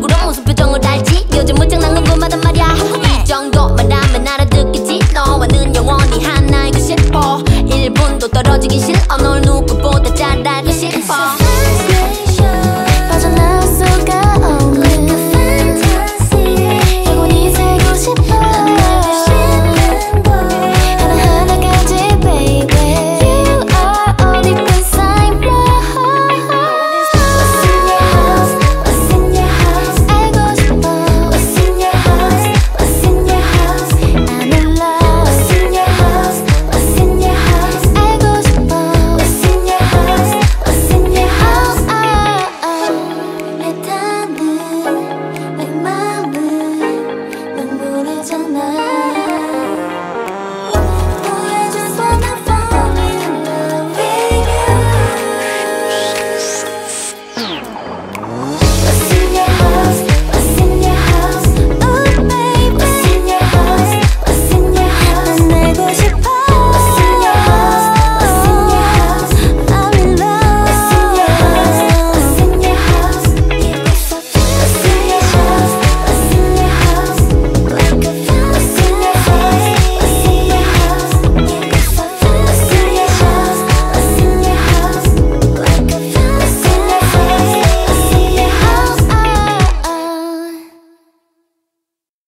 얼굴은 무슨 표정을 달지. 요즘 무장난건 보마단 말이야. 이 정도만 하면 알아듣겠지. 너와는 영원히 하나이고 싶어. 1분도 떨어지기 싫어.